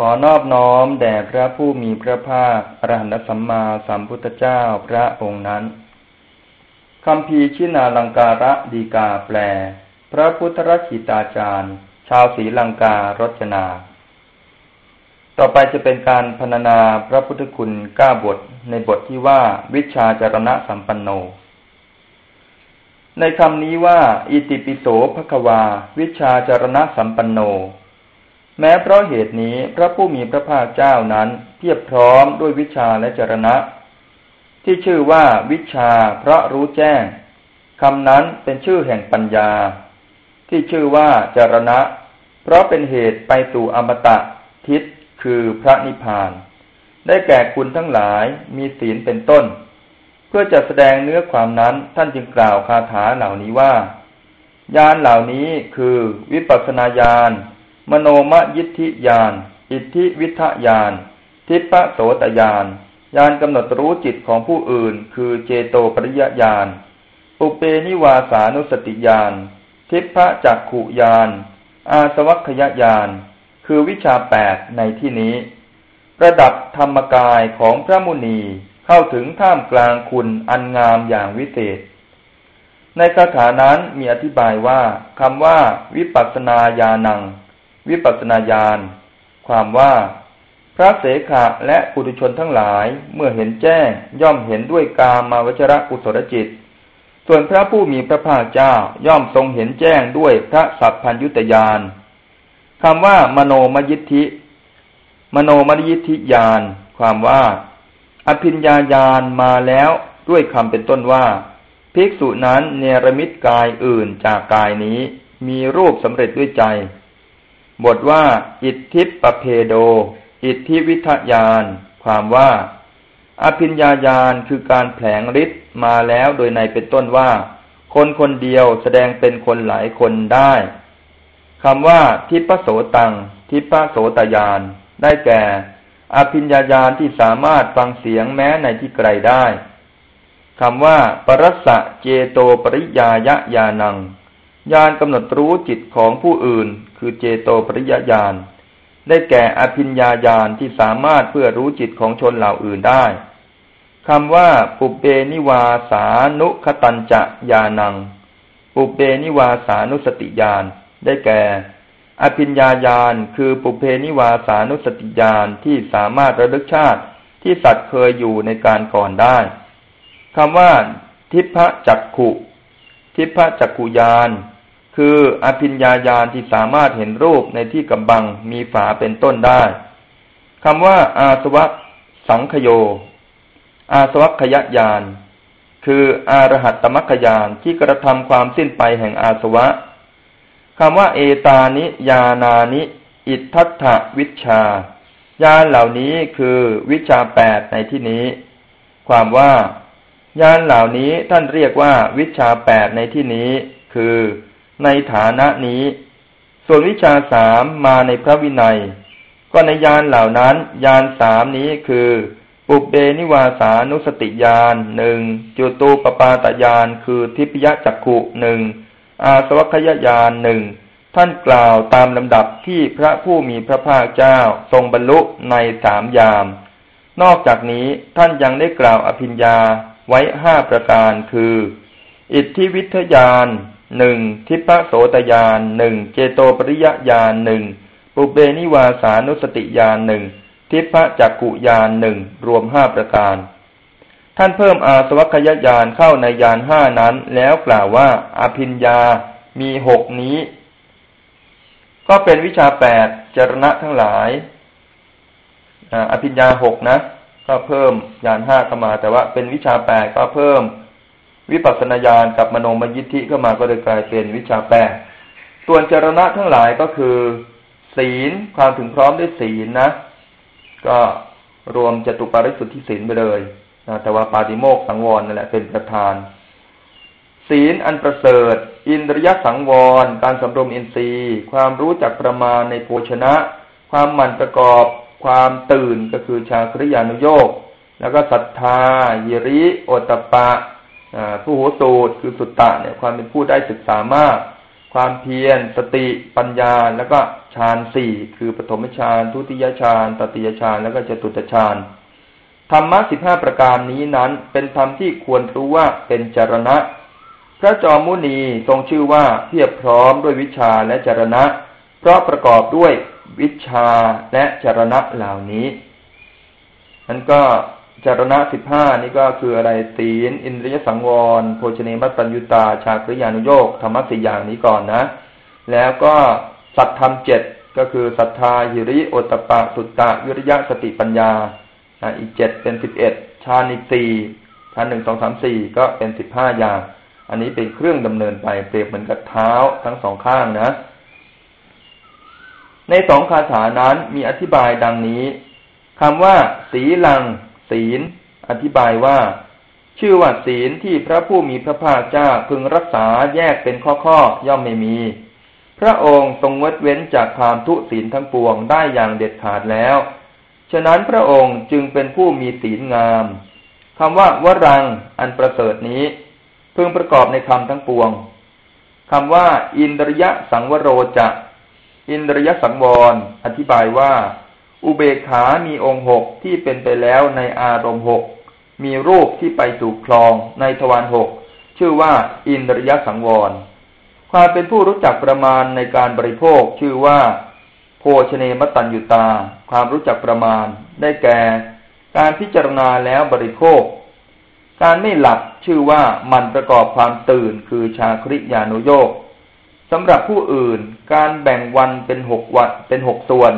ขอนอบน้อมแด่พระผู้มีพระภาคอรหันตสัมมาสัมพุทธเจ้าพระองค์นั้นคำพีชินาลังการะดีกาแปล พระพุทธรักิตาจารย์ ชาวศรีลังการจนา ต่อไปจะเป็นการพรรณนาพระพุทธคุณก้าบทในบทที่ว่าวิชาจารณะสัมปันโน ในคำนี้ว่า อิติปิโสภควา วิชาจารณะสัมปันโน แม้เพราะเหตุนี้พระผู้มีพระภาคเจ้านั้นเพียบพร้อมด้วยวิชาและจรณะ ที่ชื่อว่าวิชาเพราะรู้แจ้งคำนั้นเป็นชื่อแห่งปัญญา ที่ชื่อว่าจรณะ เพราะเป็นเหตุไปสู่อมตะทิศคือพระนิพพาน ได้แก่คุณทั้งหลายมีศีลเป็นต้น เพื่อจะแสดงเนื้อความนั้นท่านจึงกล่าวคาถาเหล่านี้ว่า ยานเหล่านี้คือวิปัสสนาญาณ มโนมยิทธิญาณอิทธิวิทยาน ทิปะโสตญาณญาณกำหนดรู้จิตของผู้อื่น คือเจโตปริยญาณปุเปนิวาสานุสติญาณ ทิพะจักขุญาณ อาสวัคยญาณ คือวิชาแปดในที่นี้ ระดับธรรมกายของพระมุนีเข้าถึงท่ามกลางคุณอันงามอย่างวิเศษ ในคาถานั้นมีอธิบายว่าคำว่าวิปัสสนาญาณัง วิปัสนาญาณความว่า พระเสขะและปุถุชนทั้งหลายเมื่อเห็นแจ้งย่อมเห็นด้วยกามาวจระกุศลจิต ส่วนพระผู้มีพระภาคเจ้าย่อมทรงเห็นแจ้งด้วยพระสัพพัญยุตยานคำว่ามโนมยิทธิ มโนมยิทธิญาณความว่า อภิญญาญาณมาแล้วด้วยคำเป็นต้นว่า ภิกษุนั้นเนรมิตกายอื่นจากกายนี้ มีรูปสำเร็จด้วยใจ บทว่า อิทธิปเพโด อิทธิวิทยาน ความว่า อภิญญาญาณคือการแผลงฤทธิ์มาแล้วโดยในเป็นต้นว่า คนคนเดียวแสดงเป็นคนหลายคนได้คำว่า ทิปโสตัง ทิปโสตยาน ได้แก่ อภิญญาญาณที่สามารถฟังเสียงแม้ในที่ไกลได้คำว่า ปรสะเจโตปริยายะยานังญาณกำหนดรู้จิตของผู้อื่น คือเจโตปริยญาณได้แก่อภิญญาญาณที่สามารถเพื่อรู้จิตของชนเหล่าอื่นได้คำว่า ปุเปนิวาสานุคตัญจะญาณัง ปุเปนิวาสานุสติญาณได้แก่ อภิญญาญาณคือปุเพนิวาสานุสติญาณที่สามารถระลึกชาติที่สัตว์เคยอยู่ในการก่อนได้คำว่า ทิพจักขุ ทิพจักขุญาณ คืออภิญญาญาณที่สามารถเห็นรูปในที่กำบังมีฝาเป็นต้นได้คำว่าอาสวะสังคโย อาสวัคยญาณคืออารหัตตมัคคยานที่กระทำความสิ้นไปแห่งอาสวะคำว่าเอตานิยานานิ อิทธัตถวิชาญาณเหล่านี้คือวิชาแปดในที่นี้ ความว่าญาณเหล่านี้ท่านเรียกว่าวิชาแปดในที่นี้ คือ ในฐานะนี้ ส่วนวิชาสามมาในพระวินัย ก็ในยานเหล่านั้นยานสามนี้คือ ปุเบนิวาสานุสติยานหนึ่งจุตูปปาตยานคือทิพยจักขุหนึ่งอาสวัคยายานหนึ่งท่านกล่าวตามลำดับที่พระผู้มีพระภาคเจ้าทรงบรรลุในสามยาม นอกจากนี้ท่านยังได้กล่าวอภิญญาไว้ห้าประการคือ อิทธิวิทยาน หนึ่งทิพโสตยานหนึ่งเจโตปริยญาณหนึ่งปุเบนิวาสานุสติญาณหนึ่งทิพจักกุญาณหนึ่งรวมห้าประการ ท่านเพิ่มอาสวัคยญาณเข้าในญาณห้านั้น แล้วกล่าวว่าอภิญญามีหกนี้ ก็เป็นวิชาแปดจรณะทั้งหลายอภิญญาหกนะ ก็เพิ่มญาณห้าเข้ามา แต่ว่าเป็นวิชาแปดก็เพิ่ม วิปัสสนาญาณกับมโนมยิทธิเข้ามาก็เลยกลายเป็นวิชาแปดส่วนจรณะทั้งหลายก็คือ ศีลความถึงพร้อมด้วยศีลนะ ก็รวมจตุปาริสุทธิศีลไปเลยนะแต่ว่าปาติโมกสังวรนั่นแหละเป็นประธาน ศีลอันประเสริฐ อินทรียสังวร การสำรวมอินทรีย์ ความรู้จักประมาณในโภชนะ ความหมั่นประกอบ ความตื่นก็คือชาคริยานุโยกแล้วก็ศรัทธายิริ โอตปะ ผู้โหสูตรคือสุตตะเนี่ยความเป็นผู้ได้ศึกษามาก ความเพียรสติปัญญาแล้วก็ฌานสี่คือปฐมฌานทุติยฌานตติยฌานแล้วก็จตุตฌานธรรมะสิบห้าประการนี้นั้น เป็นธรรมที่ควรรู้ว่าเป็นจรณะ พระจอมมุนีทรงชื่อว่าเพียบพร้อมด้วยวิชาและจรณะ เพราะประกอบด้วยวิชาและจรณะเหล่านี้นั้นก็ จารณะสิบห้านี่ก็คืออะไรตีนอินทรียสังวร โภชเนมัตตัญญุตา ชาคริยานุโยกธรรมสี่อย่างนี้ก่อนนะ แล้วก็สัตธรรมเจ็ดก็คือศรัทธาหิริโอตปะสุตตะวิริยะสติปัญญาอีกเจ็ดเป็นสิบเอ็ดชาอีกสี่ชาหนึ่งสองสามสี่ก็เป็นสิบห้าอย่าง อันนี้เป็นเครื่องดำเนินไปเปรียบเหมือนกับเท้าทั้งสองข้างนะ ในสองคาถานั้นมีอธิบายดังนี้คำว่าสีลัง ศีล อธิบายว่า ชื่อว่าศีลที่พระผู้มีพระภาคเจ้าพึงรักษาแยกเป็นข้อๆย่อมไม่มี พระองค์ทรงงดเว้นจากความทุศีลทั้งปวงได้อย่างเด็ดขาดแล้ว ฉะนั้นพระองค์จึงเป็นผู้มีศีลงามคำว่าวรังอันประเสริฐนี้ พึงประกอบในคำทั้งปวงคำว่า อินทริยสังวโรจะอินทริยสังวร อธิบายว่า อุเบกขา มีองค์หกที่เป็นไปแล้วในอารมณ์หก มีรูปที่ไปสู่คลองในทวารหก ชื่อว่าอินทริยสังวร ความเป็นผู้รู้จักประมาณในการบริโภคชื่อว่า โภชเนมตัญยุตา ความรู้จักประมาณ ได้แก่ การพิจารณาแล้วบริโภค การไม่หลับชื่อว่ามันประกอบความตื่นคือชาคริยานุโยกสำหรับผู้อื่นการแบ่งวันเป็นหกวันเป็นหกส่วน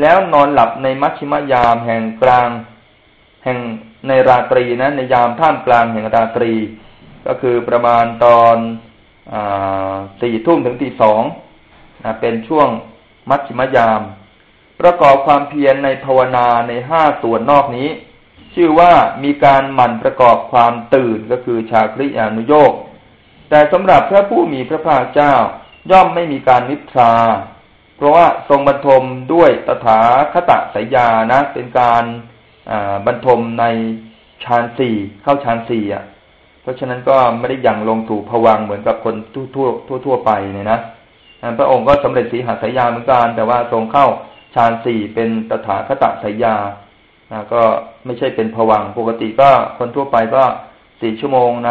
แล้วนอนหลับในมัชชิมยามแห่งกลาง แห่งในราตรีนะในยามท่ามกลางแห่งราตรี ก็คือประมาณตอนสี่ทุ่มถึงตีสองเป็นช่วงมัชชิมยาม ประกอบความเพียรในภาวนาในห้าส่วนนอกนี้ ชื่อว่ามีการหมั่นประกอบความตื่นก็คือชาคริยานุโยกแต่สำหรับพระผู้มีพระภาคเจ้าย่อมไม่มีการนิทรา พราะว่าทรงบรรทมด้วยตถาคตสายานะ เป็นการบรรทมในฌานสี่เข้าฌานสี่อะ เพราะฉะนั้นก็ไม่ได้ยังลงถูผวังเหมือนกับคนทั่วทั่วทั่วไปเนี่ยนะพระองค์ก็สำเร็จสีหาสายาเหมือนกันแต่ว่าทรงเข้าฌานสี่เป็นตถาคตสายาก็ไม่ใช่เป็นผวังปกติก็คนทั่วไปก็สี่ชั่วโมงใน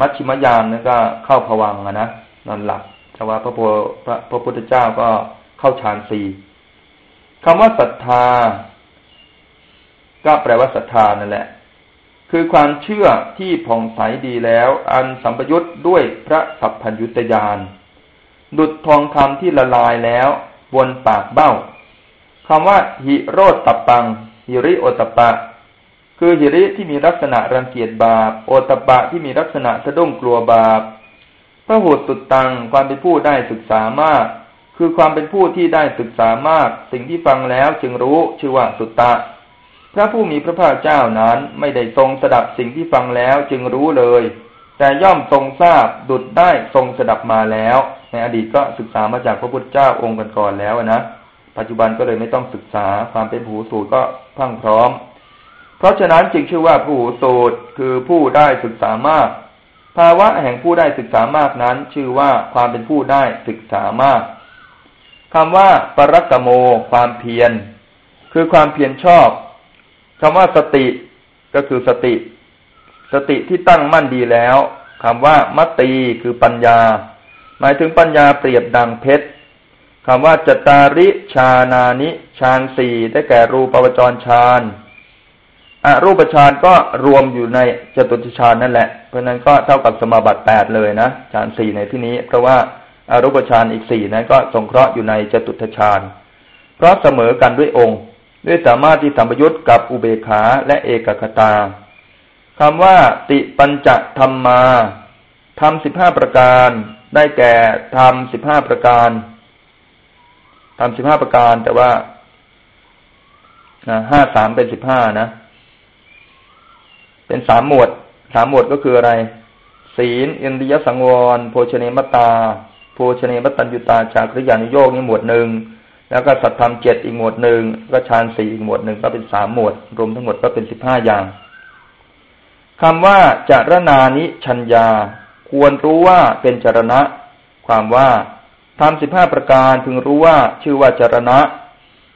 มัชชิมยามนั่นก็เข้าผวังนะนอนหลับ แต่ว่าพระพระพระพุทธเจ้าก็เข้าฌานสี่คำว่าศรัทธา ก็แปลว่าศรัทธานั่นแหละ คือความเชื่อที่ผ่องใสดีแล้ว อันสัมปยุตด้วยพระสัพพัญยุตยานดุดทองคำที่ละลายแล้ว บนปากเบ้าคำว่า หิโรตตปัง หิริโอตปะ คือหิริที่มีลักษณะรังเกียจบาป โอตปะที่มีลักษณะสะดุ้งกลัวบาป พระหุตุตังความเป็นผู้ได้ศึกษามาก คือความเป็นผู้ที่ได้ศึกษามาก สิ่งที่ฟังแล้วจึงรู้ชื่อว่าสุตตะ พระผู้มีพระภาคเจ้านั้นไม่ได้ทรงสดับสิ่งที่ฟังแล้วจึงรู้เลย แต่ย่อมทรงทราบดุดได้ทรงสดับมาแล้ว ในอดีตก็ศึกษามาจากพระพุทธเจ้าองค์ก่อนๆแล้วนะปัจจุบันก็เลยไม่ต้องศึกษาความเป็นผู้สูตรก็พังพร้อม เพราะฉะนั้นจึงชื่อว่าผู้สูตรคือผู้ได้ศึกษามาก ภาวะแห่งผู้ได้ศึกษามากนั้น ชื่อว่าความเป็นผู้ได้ศึกษามากคำว่า ปรักโม ความเพียร คือความเพียรชอบคำว่าสติก็คือสติ สติที่ตั้งมั่นดีแล้วคำว่า มตีคือปัญญา หมายถึงปัญญาเปรียบดังเพชรคำว่าจตาริชานานิ ชานสี่ได้แก่รูปวจรชาน อรูปฌานก็รวมอยู่ในจตุตฌานนั่นแหละ เพราะนั้นก็เท่ากับสมาบัติแปดเลยนะฌานสี่ในที่นี้ เพราะว่าอารูปฌานอีกสี่นั้นก็สงเคราะห์อยู่ในจตุตฌาน เพราะเสมอกันด้วยองค์ ด้วยสามารถที่สัมยุตกับอุเบขาและเอกคตาคำว่าติปัญจธรรมมาทำสิบห้าประการ ได้แก่ทำสิบห้าประการทำสิบห้าประการแต่ว่าห้าสามเป็นสิบห้านะ เป็นสามหมวดสามหมวดก็คืออะไร ศีลอินทรียสังวร โภชเนมตา โภชเนมตัญยุตาจากริยานุโยกนี่หมวดหนึ่งแล้วก็สัตธรรมเจ็ดอีกหมวดหนึ่งก็ฌานสี่อีกหมวดหนึ่งก็เป็นสามหมวด รวมทั้งหมดก็เป็นสิบห้าอย่างคำว่าจารณานิชัญญา ควรรู้ว่าเป็นจารณะ ความว่าทำสิบห้าประการพึงรู้ว่าชื่อว่าจารณะ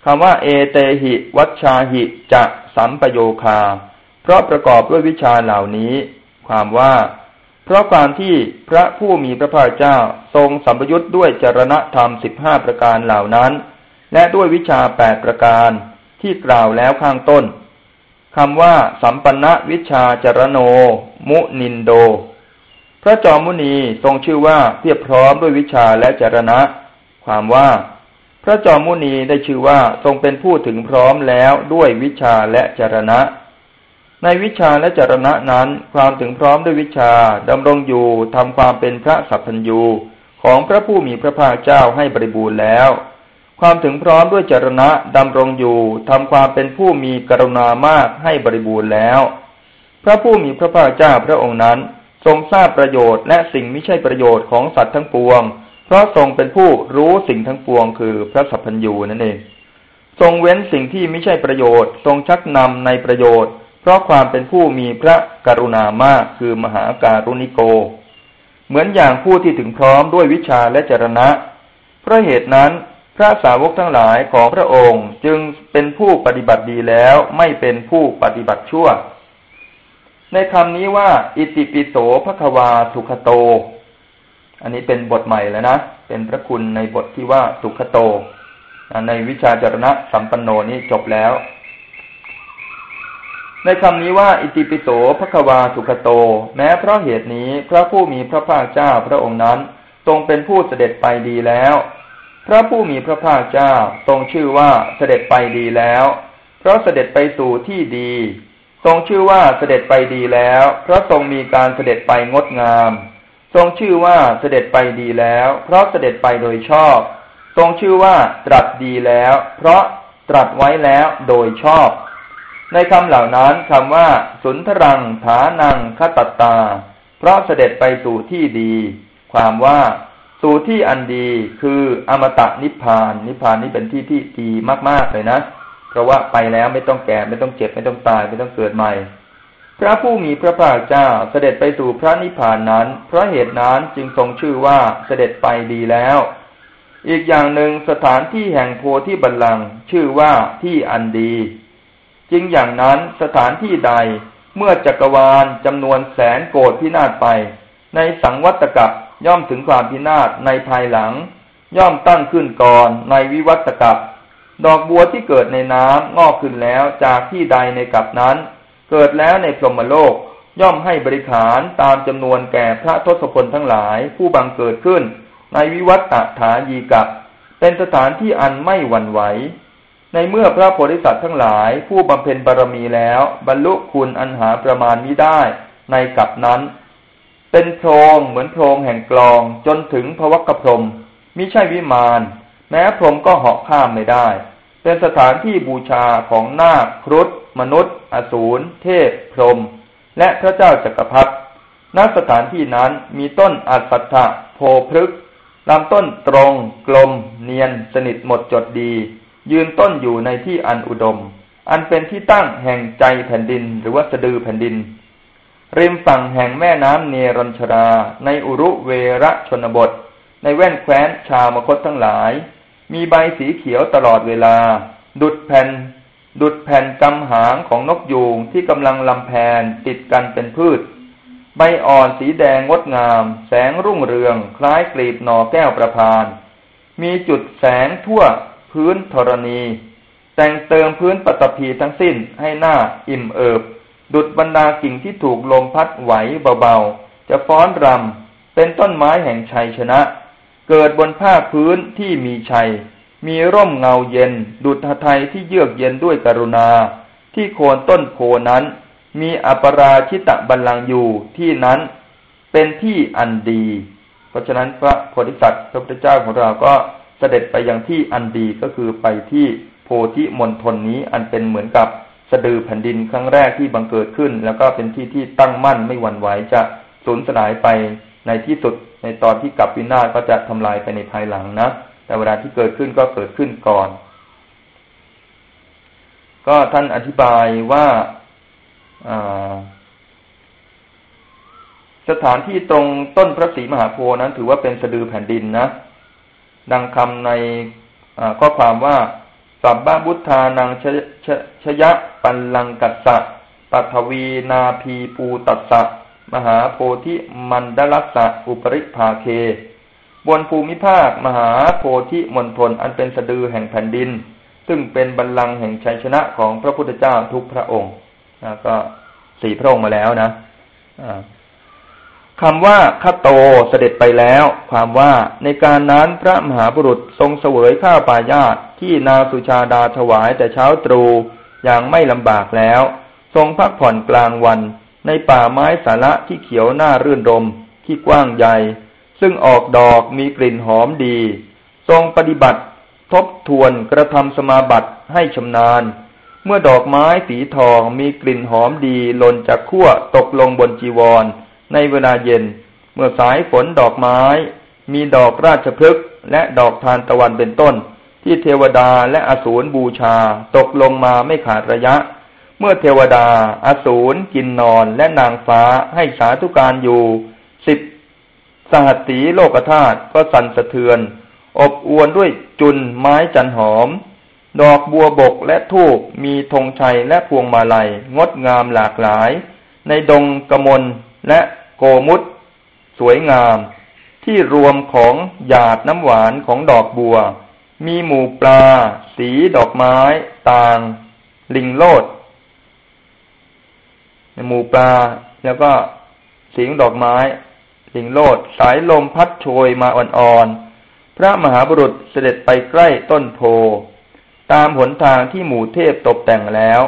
คำว่าเอเตหิ วัชชาหิจะสัมปโยคา เพราะประกอบด้วยวิชาเหล่านี้ ความว่า เพราะความที่พระผู้มีพระภาคเจ้าทรงสัมปยุทธ์ด้วยจรณธรรมสิบห้าประการเหล่านั้น และด้วยวิชาแปดประการที่กล่าวแล้วข้างต้นคำว่า สัมปันวิชาจรโน มุนินโด พระจอมมุนีทรงชื่อว่าเพียบพร้อมด้วยวิชาและจรณะ ความว่า พระจอมมุนีได้ชื่อว่าทรงเป็นผู้ถึงพร้อมแล้วด้วยวิชาและจรณะ ในวิชาและจรณะนั้นความถึงพร้อมด้วยวิชาดำรงอยู่ทำความเป็นพระสัพพัญญูของพระผู้มีพระภาคเจ้าให้บริบูรณ์แล้ว ความถึงพร้อมด้วยจรณะดำรงอยู่ทำความเป็นผู้มีกรุณามากให้บริบูรณ์แล้ว พระผู้มีพระภาคเจ้าพระองค์นั้น ทรงทราบประโยชน์และสิ่งไม่ใช่ประโยชน์ของสัตว์ทั้งปวง เพราะทรงเป็นผู้รู้สิ่งทั้งปวงคือพระสัพพัญญูนั่นเอง ทรงเว้นสิ่งที่ไม่ใช่ประโยชน์ ทรงชักนำในประโยชน์ เพราะความเป็นผู้มีพระกรุณามากคือมหาการุณิโก เหมือนอย่างผู้ที่ถึงพร้อมด้วยวิชาและจรณะ เพราะเหตุนั้นพระสาวกทั้งหลายของพระองค์จึงเป็นผู้ปฏิบัติดีแล้วไม่เป็นผู้ปฏิบัติชั่ว ในคำนี้ว่า อิติปิโสภควาสุขโต อันนี้เป็นบทใหม่แล้วนะ เป็นพระคุณในบทที่ว่าสุขโต ในวิชาจรณะสัมปันโนนี้จบแล้ว ในคำนี้ว่าอิติปิโสภควาสุขโต แม้เพราะเหตุนี้พระผู้มีพระภาคเจ้าพระองค์นั้นทรงเป็นผู้เสด็จไปดีแล้ว พระผู้มีพระภาคเจ้าทรงชื่อว่าเสด็จไปดีแล้ว เพราะเสด็จไปสู่ที่ดี ทรงชื่อว่าเสด็จไปดีแล้ว เพราะทรงมีการเสด็จไปงดงาม ทรงชื่อว่าเสด็จไปดีแล้ว เพราะเสด็จไปโดยชอบ ทรงชื่อว่าตรัสดีแล้ว เพราะตรัสไว้แล้วโดยชอบ ในคำเหล่านั้นคำว่า สุนทรังฐานังคตตา เพราะเสด็จไปสู่ที่ดี ความว่าสู่ที่อันดีคืออมตะนิพพาน นิพพานนี้เป็นที่ที่ดีมากๆเลยนะ เพราะว่าไปแล้วไม่ต้องแก่ไม่ต้องเจ็บไม่ต้องตายไม่ต้องเกิดใหม่ พระผู้มีพระภาคเจ้าเสด็จไปสู่พระนิพพานนั้น เพราะเหตุนั้นจึงทรงชื่อว่าเสด็จไปดีแล้ว อีกอย่างหนึ่งสถานที่แห่งโพธิบัลลังก์ชื่อว่าที่อันดี จริงอย่างนั้นสถานที่ใดเมื่อจักรวาลจำนวนแสนโกดพินาศไป ในสังวัตกับย่อมถึงความพินาศในภายหลัง ย่อมตั้งขึ้นก่อนในวิวัตกับดอกบัวที่เกิดในน้ำงอกขึ้นแล้วจากที่ใดในกับนั้น เกิดแล้วในพรหมโลกย่อมให้บริขารตามจำนวนแก่พระทศพลทั้งหลายผู้บังเกิดขึ้น ในวิวัตถายีกับ เป็นสถานที่อันไม่หวั่นไหว ในเมื่อพระโพธิสัตว์ทั้งหลายผู้บำเพ็ญบารมีแล้ว บรรลุคุณอันหาประมาณมิได้ในกับนั้น เป็นโพรงเหมือนโพรงแห่งกลองจนถึงพวักพรมมิใช่วิมาน แม้พรมก็เหาะข้ามไม่ได้ เป็นสถานที่บูชาของนาคครุฑมนุษย์ อสูรเทพ พรมและพระเจ้าจักรพรรดิณสถานที่นั้นมีต้นอัศถะโพพฤกลำต้นตรง กลม เนียน สนิทหมดจดดี ยืนต้นอยู่ในที่อันอุดม อันเป็นที่ตั้งแห่งใจแผ่นดิน หรือว่าสะดือแผ่นดิน ริมฝั่งแห่งแม่น้ำเนรัญชรา ในอุรุเวระชนบท ในแว่นแคว้นชาวมคตทั้งหลาย มีใบสีเขียวตลอดเวลา ดุดแผ่น ดุดแผ่นกำหางของนกยูงที่กำลังลำแพนติดกันเป็นพืช ใบอ่อนสีแดงงดงาม แสงรุ่งเรือง คล้ายกลีบหน่อแก้วประพาน มีจุดแสงทั่ว พื้นธรณี แต่งเติมพื้นปฐพีทั้งสิ้นให้หน้าอิ่มเอิบ ดุดบรรดากิ่งที่ถูกลมพัดไหวเบาๆ จะฟ้อนรำเป็นต้นไม้แห่งชัยชนะ เกิดบนผ้าพื้นที่มีชัย มีร่มเงาเย็น ดุจไทยที่เยือกเย็นด้วยกรุณา ที่โคนต้นโพนั้น มีอัปราชิตะบัลลังอยู่ที่นั้นเป็นที่อันดี เพราะฉะนั้นพระโพธิสัตว์พระพุทธเจ้าของเราก็ เสด็จไปยังที่อันดีก็คือไปที่โพธิมณฑลนี้อันเป็นเหมือนกับสะดือแผ่นดินครั้งแรกที่บังเกิดขึ้น แล้วก็เป็นที่ที่ตั้งมั่นไม่หวั่นไหวจะสูญสลายไปในที่สุดในตอนที่กลับวินาศก็จะทำลายไปในภายหลังนะ แต่เวลาที่เกิดขึ้นก็เกิดขึ้นก่อน ก็ท่านอธิบายว่าสถานที่ตรงต้นพระศรีมหาโพนั้นถือว่าเป็นสะดือแผ่นดินนะ ดังคำในข้อความว่า สับบาบุทธานังชชชยะปันลังกัสสะปัทวีนาพีปูตัสสะ มหาโพธิมันดลัสสะอุปริภาเค บนภูมิภาคมหาโพธิมณฑลอันเป็นสะดือแห่งแผ่นดิน ซึ่งเป็นบัลลังก์แห่งชัยชนะของพระพุทธเจ้าทุกพระองค์ก็สี่พระองค์มาแล้วนะ คำว่าคโตเสด็จไปแล้ว ความว่าในการนั้นพระมหาบุรุษทรงเสวยข้าวปายาตที่นาสุชาดาถวายแต่เช้าตรู่อย่างไม่ลำบากแล้ว ทรงพักผ่อนกลางวัน ในป่าไม้สาระที่เขียวหน้ารื่นรมที่กว้างใหญ่ ซึ่งออกดอกมีกลิ่นหอมดี ทรงปฏิบัติทบทวนกระทำสมาบัติให้ชำนาญ เมื่อดอกไม้สีทองมีกลิ่นหอมดีหล่นจากขั้วตกลงบนจีวร ในเวลาเย็น เมื่อสายฝนดอกไม้ มีดอกราชพฤกษ์และดอกทานตะวันเป็นต้น ที่เทวดาและอสูรบูชาตกลงมาไม่ขาดระยะ เมื่อเทวดา อสูรกินนอนและนางฟ้าให้สาธุการอยู่สิบสหัสสีโลกธาตุก็สั่นสะเทือน อบอวนด้วยจุนไม้จันหอม ดอกบัวบกและทูบมีธงชัยและพวงมาลัย งดงามหลากหลาย ในดงกมล และโกมุตสวยงาม ที่รวมของหยาดน้ำหวานของดอกบัว มีหมู่ปลา สีดอกไม้ ต่าง ลิงโลดหมู่ปลาแล้วก็สีดอกไม้ ลิงโลดสายลมพัดโชยมาอ่อนๆพระมหาบุรุษเสด็จไปใกล้ต้นโพตามหนทางที่หมู่เทพตกแต่งแล้ว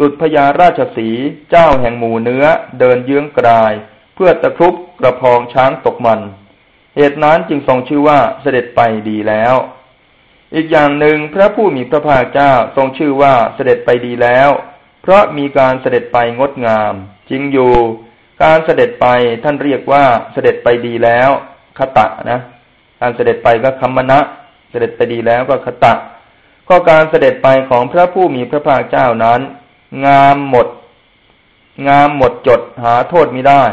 ดุจพญาราชสีเจ้าแห่งหมู่เนื้อเดินเยื้องกลาย เพื่อตะครุบกระพองช้างตกมัน เหตุนั้นจึงทรงชื่อว่าเสด็จไปดีแล้ว อีกอย่างหนึ่งพระผู้มีพระภาคเจ้าทรงชื่อว่าเสด็จไปดีแล้ว เพราะมีการเสด็จไปงดงาม จริงอยู่ การเสด็จไปท่านเรียกว่าเสด็จไปดีแล้วคตะนะ การเสด็จไปก็คัมมณะเสด็จไปดีแล้วก็คตะก็การเสด็จไปของพระผู้มีพระภาคเจ้านั้น งามหมด งามหมดจดหาโทษม่ได้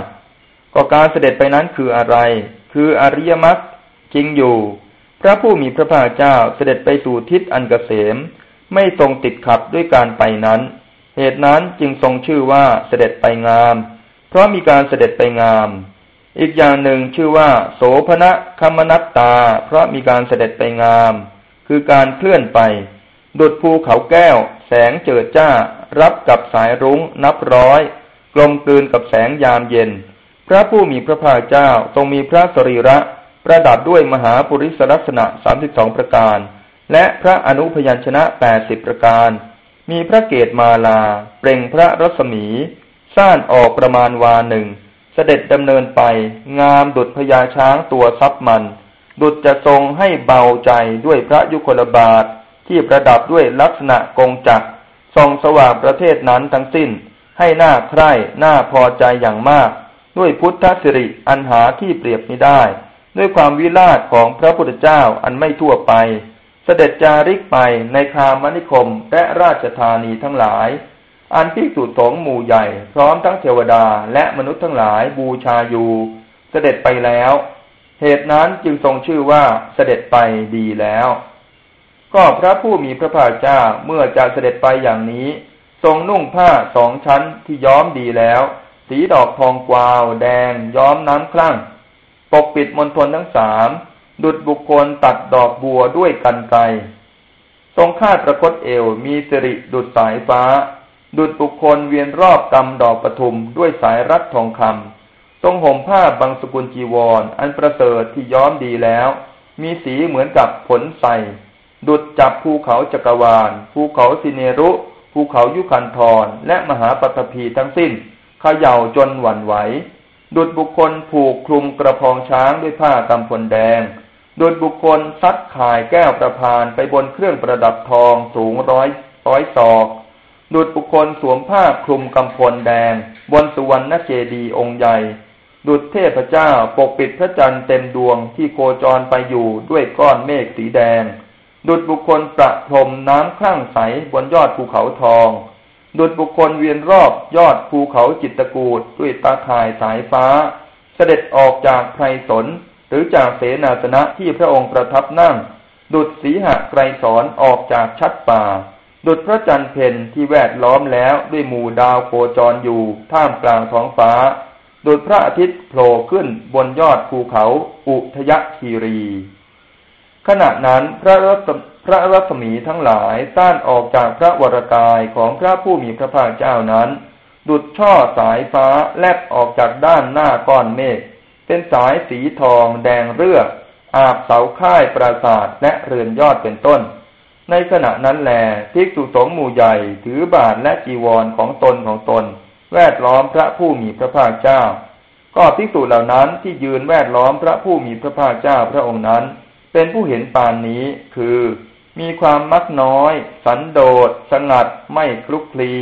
ก็การเสด็จไปนั้นคืออะไร คืออริยมรรคจริงอยู่ พระผู้มีพระภาคเจ้าเสด็จไปสู่ทิศอันกเกษม ไม่ทรงติดขัดด้วยการไปนั้น เหตุนั้นจึงทรงชื่อว่าเสด็จไปงาม เพราะมีการเสด็จไปงาม อีกอย่างหนึ่งชื่อว่า โสภณคมนัตตา เพราะมีการเสด็จไปงาม คือการเคลื่อนไปดุดภูเขาแก้ว แสงเจิดจ้ารับกับสายรุ้งนับร้อย กลมกลืนกับแสงยามเย็น พระผู้มีพระภาคเจ้าทรงมีพระสรีระ ประดับด้วยมหาปุริสลักษณะสามสิบสองประการ และพระอนุพยัญชนะแปดสิบประการ มีพระเกศมาลา เปล่งพระรัศมีสร้างออกประมาณวาหนึ่งเสด็จดำเนินไป งามดุจพญาช้างตัวซับมัน ดุจจะทรงให้เบาใจด้วยพระยุคลบาท ที่ประดับด้วยลักษณะกงจักทรงสว่างประเทศนั้นทั้งสิ้น ให้หน้าใคร่หน้าพอใจอย่างมาก ด้วยพุทธสิริอันหาที่เปรียบไม่ได้ ด้วยความวิราชของพระพุทธเจ้าอันไม่ทั่วไป เสด็จจาริกไปในคามนิคมและราชธานีทั้งหลาย อันพิสุสงหมู่ใหญ่ พร้อมทั้งเทวดาและมนุษย์ทั้งหลายบูชาอยู่ เสด็จไปแล้ว เหตุนั้นจึงทรงชื่อว่าเสด็จไปดีแล้ว ก็พระผู้มีพระภาคเจ้าเมื่อจะเสด็จไปอย่างนี้ ทรงนุ่งผ้าสองชั้นที่ย้อมดีแล้ว สีดอกทองกวาว แดง ย้อมน้ำคลั่ง ปกปิดมณฑลทั้งสาม ดุดบุคคลตัดดอกบัวด้วยกันไกทรงคาดประคตเอวมีสิริดุดสายฟ้า ดุดบุคคลเวียนรอบกำดอกปทุมด้วยสายรัดทองคำทรงห่มผ้าบางสกุลจีวรออันประเสริฐที่ย้อมดีแล้ว มีสีเหมือนกับผลใส ดุดจับภูเขาจักรวาล ภูเขาสิเนรุ ภูเขายุคันธรและมหาปฐพีทั้งสิ้นเขย่าจนหวั่นไหว ดุดบุคคลผูกคลุมกระพองช้างด้วยผ้ากำพลแดง ดุดบุคคลซัดข่ายแก้วประพานไปบนเครื่องประดับทองสูงร้อยร้อยศอกดุดบุคคลสวมผ้าคลุมกำพลแดง บนสุวรรณเจดีย์องค์ใหญ่ ดุดเทพเจ้าปกปิดพระจันทร์เต็มดวงที่โคจรไปอยู่ด้วยก้อนเมฆสีแดง ดุดบุคคลประพรมน้ำคลั่งใสบนยอดภูเขาทอง ดุดบุคคลเวียนรอบยอดภูเขาจิตตกูดด้วยตาข่ายสายฟ้า เสด็จออกจากไพรสนหรือจากเสนาสนะที่พระองค์ประทับนั่ง ดุดสีหะไกรสอนออกจากชัดป่า ดุดพระจันทร์เพนที่แวดล้อมแล้วด้วยหมู่ดาวโคจรอยู่ท่ามกลางท้องฟ้า ดุดพระอาทิตย์โผล่ขึ้นบนยอดภูเขาอุทยคีรี ขณะนั้นพระรัตพระรัศมีทั้งหลายต้านออกจากพระวรกายของพระผู้มีพระภาคเจ้านั้น ดุดช่อสายฟ้าแลบออกจากด้านหน้าก้อนเมฆเป็นสายสีทองแดงเรืออาบเสาค่ายปราสาทและเรือนยอดเป็นต้น ในขณะนั้นแลภิกษุสงฆ์หมู่ใหญ่ถือบาทและจีวรของตนของตน แวดล้อมพระผู้มีพระภาคเจ้า ก็ภิกษุเหล่านั้นที่ยืนแวดล้อมพระผู้มีพระภาคเจ้าพระองค์นั้น เป็นผู้เห็นปานนี้คือมีความมักน้อย สันโดษ สงัด ไม่คลุกคลี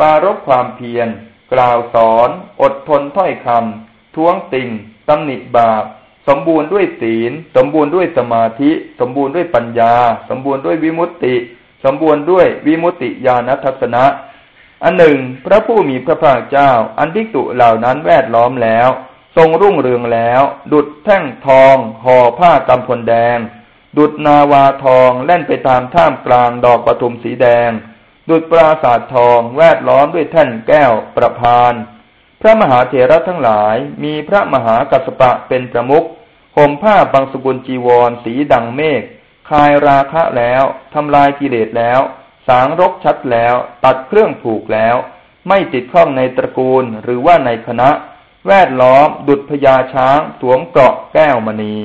ปารบความเพียร กล่าวสอน อดทนถ้อยคำท้วงติงตำหนิบาป สมบูรณ์ด้วยศีล สมบูรณ์ด้วยสมาธิ สมบูรณ์ด้วยปัญญา สมบูรณ์ด้วยวิมุตติ สมบูรณ์ด้วยวิมุตติญาณทัศนะ อันหนึ่ง พระผู้มีพระภาคเจ้า อันทิกุเหล่านั้นแวดล้อมแล้ว ทรงรุ่งเรืองแล้ว ดุดแท่งทองห่อผ้ากำพลแดง ดุดนาวาทองแล่นไปตามท่ามกลางดอกประทุมสีแดง ดุดปราสาททองแวดล้อมด้วยแท่นแก้วประพาน พระมหาเถระทั้งหลายมีพระมหากัสปะเป็นประมุขห่มผ้าบางสกุลจีวรสีดังเมฆคลายราคะแล้วทำลายกิเลสแล้ว สางรกชัดแล้ว ตัดเครื่องผูกแล้ว ไม่ติดข้องในตระกูลหรือว่าในคณะ แวดล้อมดุดพญาช้างสวมเกราะแก้วมณี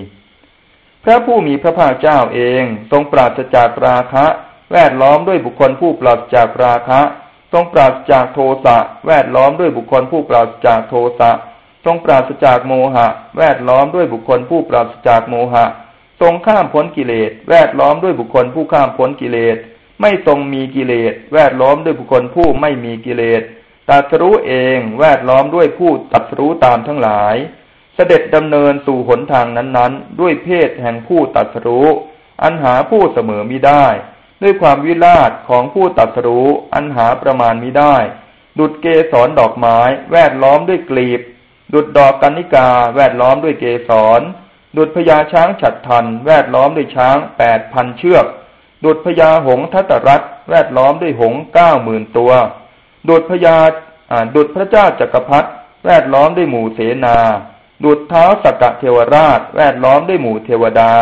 พระผู้มีพระภาคเจ้าเองทรงปราศจากราคะ แวดล้อมด้วยบุคคลผู้ปราศจากราคะ ทรงปราศจากโทสะแวดล้อมด้วยบุคคลผู้ปราศจากโทสะทรงปราศจากโมหะ แวดล้อมด้วยบุคคลผู้ปราศจากโมหะ ทรงข้ามพ้นกิเลส แวดล้อมด้วยบุคคลผู้ข้ามพ้นกิเลส ไม่ทรงมีกิเลส แวดล้อมด้วยบุคคลผู้ไม่มีกิเลส ตัดรู้เองแวดล้อมด้วยผู้ตัดรู้ตามทั้งหลาย เสด็จดำเนินสู่หนทางนั้นๆ ด้วยเพศแห่งผู้ตัดรู้ อันหาผู้เสมอมิได้ ด้วยความวิราชของผู้ตัดรู้ อันหาประมาณมิได้ ดุดเกสรดอกไม้ แวดล้อมด้วยกลีบ ดุดดอกกันิกา แวดล้อมด้วยเกสร ดุดพญาช้างฉัดทัน แวดล้อมด้วยช้างแปดพันเชือก ดุดพญาหงทัตรัตแวดล้อมด้วยหงเก้าหมื่นตัว ดุดพญาดุดพระเจ้าจักรพรรดิแวดล้อมด้วยหมู่เสนา ดุดเท้าสกกะเทวราช แวดล้อมด้วยหมู่เทวดา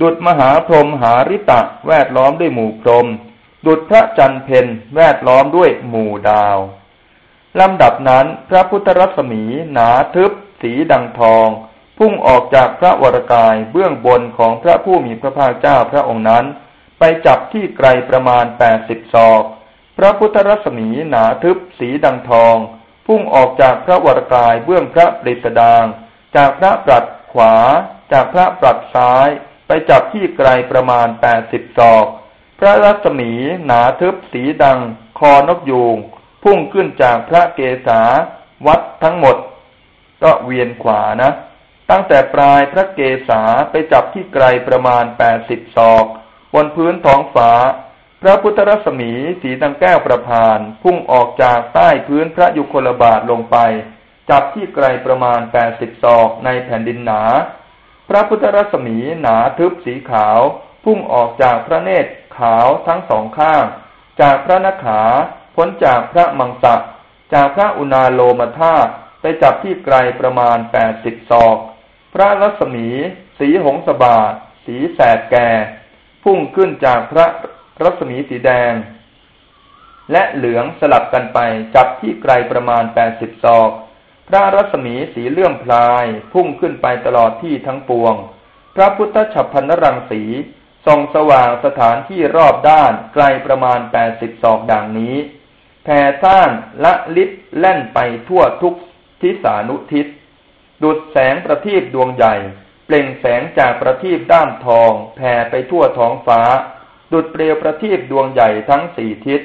ดุดมหาพรหมหาริตะ แวดล้อมด้วยหมู่พรหมดุดพระจันเพนแวดล้อมด้วยหมู่ดาว ลำดับนั้นพระพุทธรัศมีหนาทึบ สีดังทอง พุ่งออกจากพระวรกายเบื้องบนของพระผู้มีพระภาคเจ้าพระองค์นั้น ไปจับที่ไกลประมาณแปดสิบศอก ระพุทธรัศมีหนาทึบสีดังทอง พุ่งออกจากพระวรกายเบื้องพระปริสดาง จากพระปรัดขวา จากพระปรัดซ้าย ไปจับที่ไกลประมาณแปดสิบศอก พระรัศมีหนาทึบสีดัง คอนกยูงพุ่งขึ้นจากพระเกศาวัดทั้งหมด ก็เวียนขวานะ ตั้งแต่ปลายพระเกศาไปจับที่ไกลประมาณแปดสิบศอก บนพื้นท้องฟ้า พระพุทธรัศมีสีดังแก้วประพาน พุ่งออกจากใต้พื้นพระยุคลบาทลงไป จับที่ไกลประมาณแปดสิบศอกในแผ่นดินหนา พระพุทธรัศมีหนาทึบสีขาว พุ่งออกจากพระเนตรขาวทั้งสองข้าง จากพระนขาพ้นจากพระมังสะจากพระอุณาโลมธาตุไปจับที่ไกลประมาณแปดสิบศอก พระรัศมี สีหงสบาสีแสดแก่ พุ่งขึ้นจากพระ รัศมีสีแดง และเหลืองสลับกันไปจับที่ไกลประมาณแปดสิบศอก พระรัศมีสีเลื่อมพลาย พุ่งขึ้นไปตลอดที่ทั้งปวง พระพุทธฉับพันรังสีส่องสว่างสถานที่รอบด้านไกลประมาณแปดสิบศอกดังนี้แผ่ซ่านละลิบแล่นไปทั่วทุกทิศานุทิศ ดุดแสงประทีปดวงใหญ่ เปล่งแสงจากประทีปด้านทอง แผ่ไปทั่วท้องฟ้า ดุดเปลวประทีปดวงใหญ่ทั้งสี่ทิศ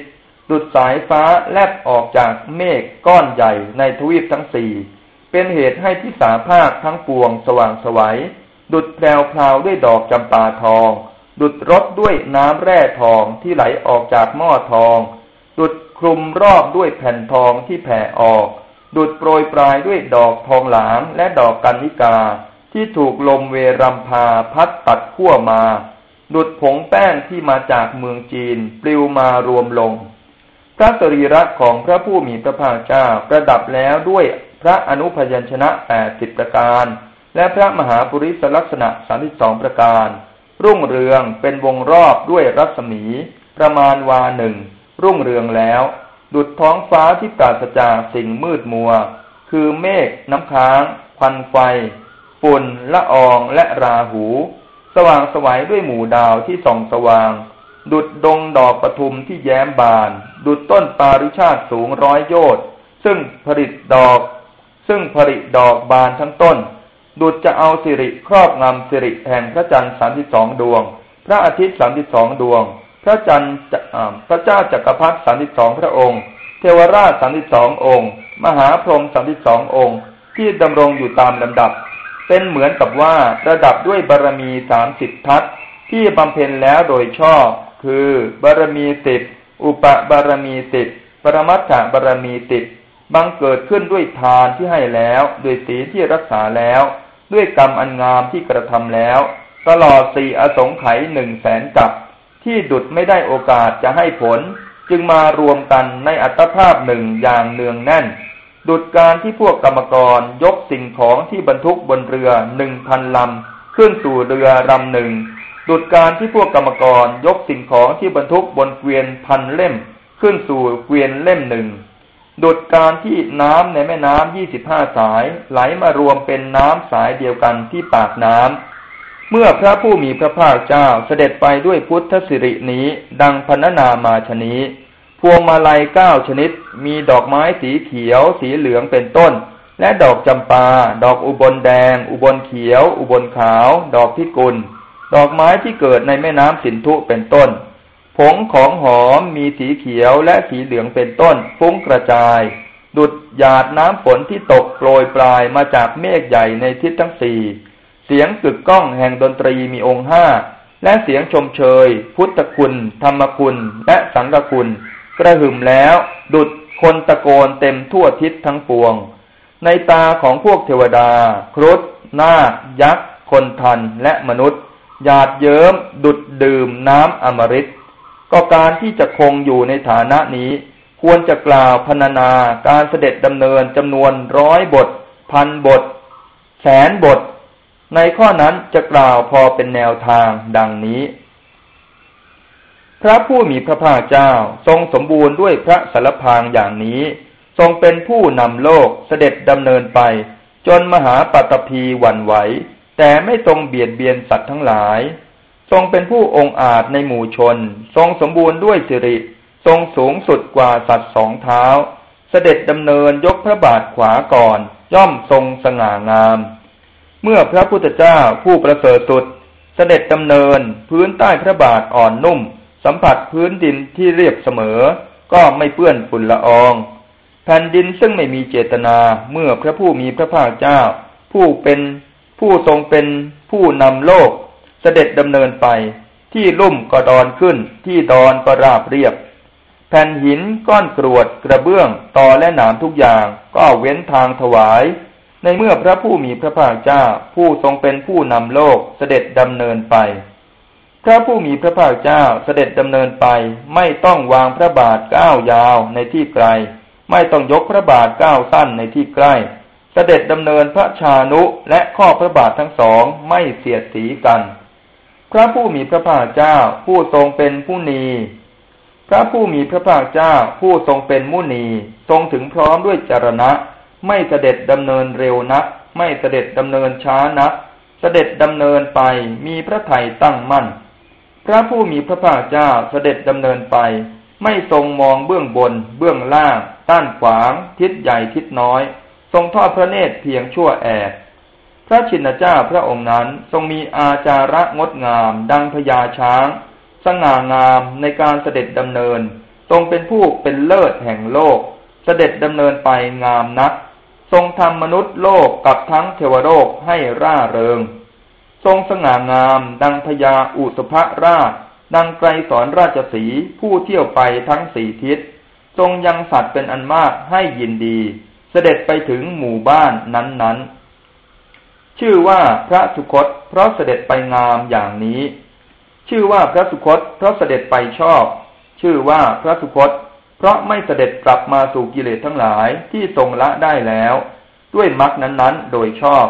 ดุดสายฟ้าแลบออกจากเมฆก้อนใหญ่ในทวีปทั้งสี่ เป็นเหตุให้ที่สาภาคทั้งปวงสว่างสวัย ดุดแพรวพราวด้วยดอกจำปาทอง ดุดรถด้วยน้ำแร่ทองที่ไหลออกจากหม้อทอง ดุดคลุมรอบด้วยแผ่นทองที่แผ่ออก ดุดโปรยปลายด้วยดอกทองหลางและดอกกันนิกา ที่ที่ถูกลมเวรัมพาพัดตัดขั้วมา ดุดผงแป้งที่มาจากเมืองจีน ปลิวมารวมลง พระสรีระของพระผู้มีพระภาคเจ้าประดับแล้วด้วยพระอนุพยัญชนะแปดสิบประการ และพระมหาปุริสลักษณะสามสิบสองประการ รุ่งเรืองเป็นวงรอบด้วยรัศมี ประมาณวาหนึ่งรุ่งเรืองแล้ว ดุดท้องฟ้าที่ปราศจากสิ่งมืดมัว คือเมฆน้ำค้างควันไฟ ฝุ่นละอองและราหู สว่างสวัยด้วยหมู่ดาวที่ส่องสว่าง ดุดดงดอกปทุมที่แย้มบาน ดุดต้นปาริชาติสูงร้อยโยชน์ซึ่งผลิตดอก ซึ่งผลิตดอกบานทั้งต้น ดุดจะเอาสิริครอบงำสิริแห่งพระจันทร์สามสิบสองดวง พระอาทิตย์สามสิบสองดวง พระจันทร์พระเจ้าจักรพรรดิสามสิบสองพระองค์ เทวราชสามสิบสององค์ มหาพรหมสามสิบสององค์ ที่ดำรงอยู่ตามลำดับ เป็นเหมือนกับว่าระดับด้วยบารรมีสามสิบทัศที่บำเพ็ญแล้วโดยชอบ คือบารรมีสิบอุปบารรมีสิบปรมัตถบารรมีสิบบังเกิดขึ้นด้วยทานที่ให้แล้ว ด้วยศีลที่รักษาแล้ว ด้วยกรรมอันงามที่กระทำแล้ว ตลอดสี่อสงไขยหนึ่งแสนกับ ที่ดุดไม่ได้โอกาสจะให้ผล จึงมารวมกันในอัตภาพหนึ่งอย่างเนืองแน่น ดุดการที่พวกกรรมกรยกสิ่งของที่บรรทุกบนเรือหนึ่งพันลำขึ้นสู่เรือลำหนึ่งดุดการที่พวกกรรมกรยกสิ่งของที่บรรทุกบนเกวียนพันเล่ม ขึ้นสู่เกวียนเล่มหนึ่งดุดการที่น้ำในแม่น้ำยี่สิบห้าสายไหลมารวมเป็นน้ำสายเดียวกันที่ปากน้ำเมื่อพระผู้มีพระภาคเจ้าเสด็จไปด้วยพุทธสิรินี้ ดังพรรณนามาชนี้ พวงมาลัยเก้าชนิด มีดอกไม้สีเขียว สีเหลืองเป็นต้น และดอกจำปา ดอกอุบลแดง อุบลเขียว อุบลขาว ดอกพิกุล ดอกไม้ที่เกิดในแม่น้ำสินธุเป็นต้น ผงของหอมมีสีเขียวและสีเหลืองเป็นต้น ฟุ้งกระจาย ดุดหยาดน้ำฝนที่ตกโปรยปลายมาจากเมฆใหญ่ในทิศทั้งสี่เสียงกึกก้องแห่งดนตรีมีองค์ห้าและเสียงชมเชย พุทธคุณ ธรรมคุณ และสังฆคุณ กระหึ่มแล้ว ดุดคนตะโกนเต็มทั่วทิศทั้งปวง ในตาของพวกเทวดา ครุฑนาคยักษ์ คนทันและมนุษย์ หยาดเยิ้ม ดุดดื่มน้ำอมฤตก็การที่จะคงอยู่ในฐานะนี้ ควรจะกล่าวพรรณนาการเสด็จดำเนินจำนวนร้อยบท พันบท แสนบท ในข้อนั้นจะกล่าวพอเป็นแนวทางดังนี้ พระผู้มีพระภาคเจ้าทรงสมบูรณ์ด้วยพระสารพางอย่างนี้ ทรงเป็นผู้นำโลกเสด็จดำเนินไป จนมหาปัตภีหวั่นไหว แต่ไม่ทรงเบียดเบียนสัตว์ทั้งหลาย ทรงเป็นผู้องอาจในหมู่ชน ทรงสมบูรณ์ด้วยสิริ ทรงสูงสุดกว่าสัตว์สองเท้า เสด็จดำเนินยกพระบาทขวาก่อน ย่อมทรงสง่างาม เมื่อพระพุทธเจ้าผู้ประเสริฐสุด เสด็จดำเนินพื้นใต้พระบาทอ่อนนุ่ม สัมผัสพื้นดินที่เรียบเสมอ ก็ไม่เปื้อนฝุ่นละออง แผ่นดินซึ่งไม่มีเจตนาเมื่อพระผู้มีพระภาคเจ้า ผู้เป็นผู้ทรงเป็นผู้นำโลก เสด็จดำเนินไปที่ลุ่มก็ดอนขึ้น ที่ดอนก็ราบเรียบ แผ่นหินก้อนกรวดกระเบื้องตอและหนามทุกอย่างก็เว้นทางถวาย ในเมื่อพระผู้มีพระภาคเจ้าผู้ทรงเป็นผู้นำโลกเสด็จดำเนินไป พระผู้มีพระภาคเจ้าเสด็จดำเนินไป ไม่ต้องวางพระบาทก้าวยาวในที่ไกล ไม่ต้องยกพระบาทก้าวสั้นในที่ใกล้ เสด็จดำเนินพระชานุและข้อพระบาททั้งสองไม่เสียดสีกัน พระผู้มีพระภาคเจ้าผู้ทรงเป็นผู้นีพระผู้มีพระภาคเจ้าผู้ทรงเป็นมุนีทรงถึงพร้อมด้วยจรณะ ไม่เสด็จดำเนินเร็วนัก ไม่เสด็จดำเนินช้านัก เสด็จดำเนินไปมีพระไถ่ตั้งมั่น พระผู้มีพระภาคเจ้าเสด็จดำเนินไป ไม่ทรงมองเบื้องบน เบื้องล่าง ต้านขวาง ทิศใหญ่ทิศน้อย ทรงทอดพระเนตรเพียงชั่วแอบพระชินเจ้าพระองค์นั้นทรงมีอาจาระงดงาม ดังพญาช้าง สง่างามในการเสด็จดำเนิน ทรงเป็นผู้เป็นเลิศแห่งโลก เสด็จดำเนินไปงามนัก ทรงทำมนุษย์โลกกับทั้งเทวโลกให้ร่าเริง ทรงสง่างาม ดังพญาอุสภราช ดังไกรสอนราชสีผู้เที่ยวไปทั้งสี่ทิศ ทรงยังสัตว์เป็นอันมากให้ยินดี เสด็จไปถึงหมู่บ้านนั้นชื่อว่าพระสุคตเพราะเสด็จไปงามอย่างนี้ ชื่อว่าพระสุคตเพราะเสด็จไปชอบ ชื่อว่าพระสุคต เพราะไม่เสด็จกลับมาสู่กิเลสทั้งหลายที่ทรงละได้แล้ว ด้วยมรรคนั้นๆ โดยชอบ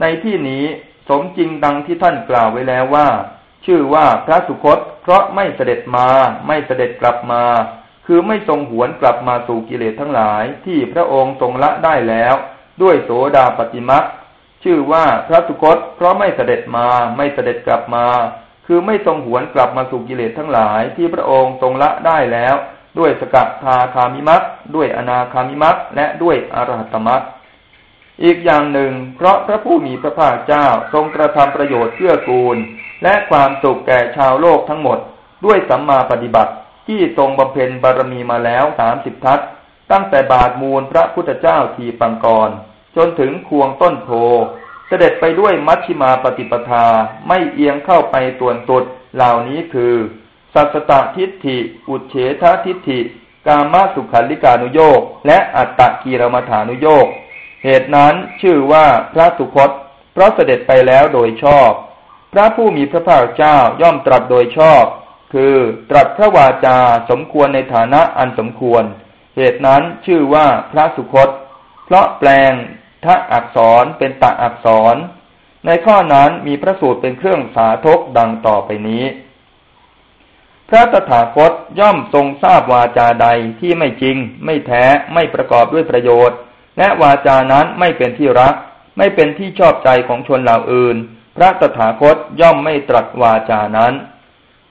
ในที่นี้ สมจริงดังที่ท่านกล่าวไว้แล้วว่า ชื่อว่าพระสุคต เพราะไม่เสด็จมา ไม่เสด็จกลับมา คือไม่ทรงหวนกลับมาสู่กิเลสทั้งหลายที่พระองค์ทรงละได้แล้ว ด้วยโสดาปฏิมักชื่อว่าพระสุคต เพราะไม่เสด็จมา ไม่เสด็จกลับมา คือไม่ทรงหวนกลับมาสู่กิเลสทั้งหลายที่พระองค์ทรงละได้แล้ว ด้วยสกัดทาคามิมักด้วยอนาคามิมักและด้วยอรหัตมัก อีกอย่างหนึ่ง เพราะพระผู้มีพระภาคเจ้าทรงกระทำประโยชน์เพื่อกูล และความสุขแก่ชาวโลกทั้งหมด ด้วยสัมมาปฏิบัติที่ทรงบำเพ็ญบารมีมาแล้วสามสิบทัศตั้งแต่บาทมูลพระพุทธเจ้าทีปังกร จนถึงควงต้นโพเสด็จไปด้วยมัชชิมาปฏิปทาไม่เอียงเข้าไปตวนตุดเหล่านี้คือ สัสตทิฏฐิ อุเฉททิฏฐิ กามาสุขันลิกานุโยกและอัตตะกีรมฐานุโยก เหตุนั้นชื่อว่าพระสุคต เพราะเสด็จไปแล้วโดยชอบ พระผู้มีพระภาคเจ้าย่อมตรัสโดยชอบ คือตรัสพระวาจาสมควรในฐานะอันสมควร เหตุนั้นชื่อว่าพระสุคต เพราะแปลงทะอักษรเป็นตะอักษร ในข้อนั้นมีพระสูตรเป็นเครื่องสาธกดังต่อไปนี้ พระตถาคตย่อมทรงทราบวาจาใดที่ไม่จริง ไม่แท้ไม่ประกอบด้วยประโยชน์ และวาจานั้นไม่เป็นที่รัก ไม่เป็นที่ชอบใจของชนเหล่าอื่น พระตถาคตย่อมไม่ตรัสวาจานั้น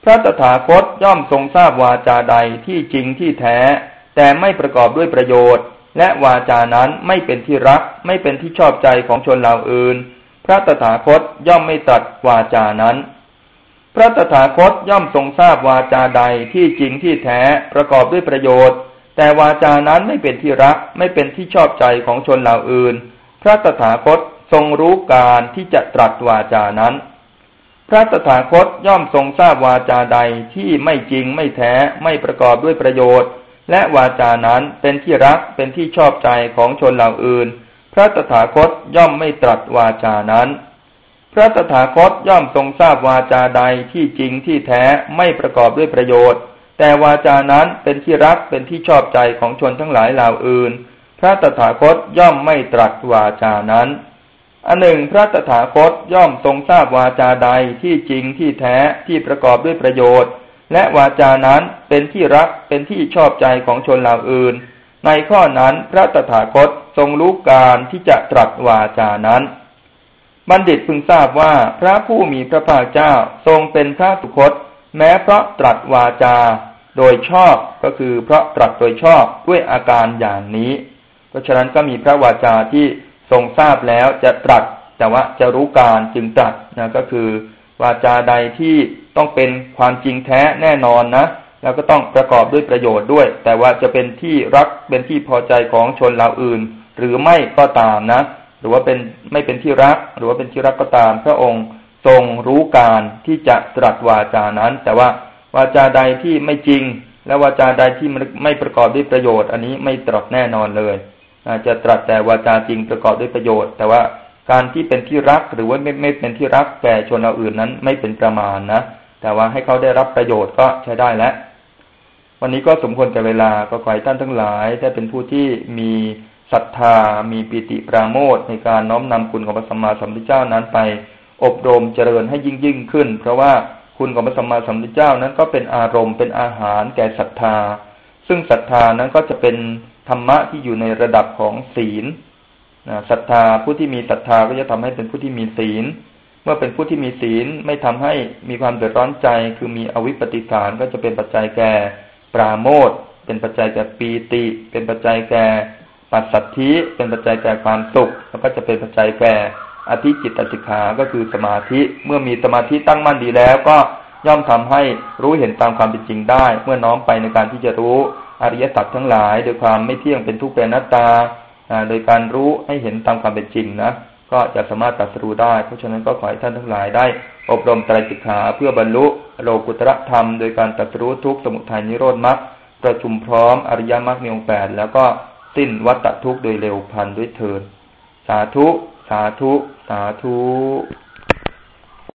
พระตถาคตย่อมทรงทราบวาจาใดที่จริงที่แท้ แต่ไม่ประกอบด้วยประโยชน์ และวาจานั้นไม่เป็นที่รัก ไม่เป็นที่ชอบใจของชนเหล่าอื่น พระตถาคตย่อมไม่ตรัสวาจานั้นพระตถาคตย่อมทรงทราบวาจาใดที่จริงที่แท้ประกอบด้วยประโยชน์ แต่วาจานั้นไม่เป็นที่รักไม่เป็นที่ชอบใจของชนเหล่าอื่น พระตถาคตทรงรู้การที่จะตรัสวาจานั้น พระตถาคตย่อมทรงทราบวาจาใดที่ไม่จริงไม่แท้ไม่ประกอบด้วยประโยชน์ และวาจานั้นเป็นที่รักเป็นที่ชอบใจของชนเหล่าอื่น พระตถาคตย่อมไม่ตรัสวาจานั้น พระตถาคตย่อมทรงทราบวาจาใดที่จริงที่แท้ไม่ประกอบด้วยประโยชน์ แต่วาจานั้นเป็นที่รักเป็นที่ชอบใจของชนทั้งหลายเหล่าอื่น พระตถาคตย่อมไม่ตรัสวาจานั้น อันหนึ่งพระตถาคตย่อมทรงทราบวาจาใดที่จริงที่แท้ที่ประกอบด้วยประโยชน์ และวาจานั้นเป็นที่รักเป็นที่ชอบใจของชนเหล่าอื่น ในข้อนั้นพระตถาคตทรงรู้การที่จะตรัสวาจานั้น บัณฑิตพึงทราบว่าพระผู้มีพระภาคเจ้าทรงเป็นพระสุคต แม้เพราะตรัสวาจาโดยชอบก็คือเพราะตรัสโดยชอบด้วยอาการอย่างนี้ เพราะฉะนั้นก็มีพระวาจาที่ทรงทราบแล้วจะตรัส แต่ว่าจะรู้การจึงตรัสนะก็คือ วาจาใดที่ต้องเป็นความจริงแท้แน่นอนนะ แล้วก็ต้องประกอบด้วยประโยชน์ด้วย แต่ว่าจะเป็นที่รักเป็นที่พอใจของชนเหล่าอื่น หรือไม่ก็ตามนะ หรือว่าเป็นไม่เป็นที่รัก หรือว่าเป็นที่รักก็ตามพระองค์ ทรงรู้การที่จะตรัสวาจานั้น แต่ว่าวาจาใดที่ไม่จริง และวาจาใดที่ไม่ประกอบด้วยประโยชน์ อันนี้ไม่ตรัสแน่นอนเลยอาจจะตรัสแต่วาจาจริงประกอบด้วยประโยชน์ แต่ว่าการที่เป็นที่รักหรือว่าไม่ไม่เป็นที่รักแก่ชนเราอื่นนั้นไม่เป็นประมาณนะแต่ว่าให้เขาได้รับประโยชน์ก็ใช้ได้แล้ววันนี้ก็สมควรแก่เวลาก็ขอให้ท่านทั้งหลายถ้เป็นผู้ที่มีศรัทธา มีปิติปราโมทในการน้อมนำคุณของพระสัมมาสัมพุทธเจ้านั้นไป อบรมเจริญให้ยิ่งยิ่งขึ้น เพราะว่าคุณของพระสัมมาสัมพุทธเจ้านั้นก็เป็นอารมณ์เป็นอาหารแก่ศรัทธา ซึ่งศรัทธานั้นก็จะเป็นธรรมะที่อยู่ในระดับของศีลศรัทธาผู้ที่มีศรัทธาก็จะทำให้เป็นผู้ที่มีศีล เมื่อเป็นผู้ที่มีศีลไม่ทำให้มีความเดือดร้อนใจ คือมีอวิปปิสารก็จะเป็นปัจจัยแก่ปราโมทเป็นปัจจัยแก่ปีติ เป็นปัจจัยแก่ปัสสัทธิ เป็นปัจจัยแก่ความสุข แล้วก็จะเป็นปัจจัยแก่ อธิจิตตสิกขาก็คือสมาธิเมื่อมีสมาธิตั้งมั่นดีแล้ว ก็ย่อมทำให้รู้เห็นตามความเป็นจริงได้ เมื่อน้อมไปในการที่จะรู้อริยสัจทั้งหลาย โดยความไม่เที่ยงเป็นทุกข์เป็นนัตตาโดยการรู้ให้เห็นตามความเป็นจริงนะก็จะสามารถตัดสู้ได้ เพราะฉะนั้นก็ขอให้ท่านทั้งหลายได้ อบรมไตรสิกขาเพื่อบรรลุโลกุตระธรรม โดยการตัดสู้ทุกสมุทัยนิโรธมรรคประชุมพร้อมอริยมรรคมีองค์แปดแล้วก็สิ้นวัตทุกข์โดยเร็วพันด้วยเถิดสาธุ สาธุ สาธุ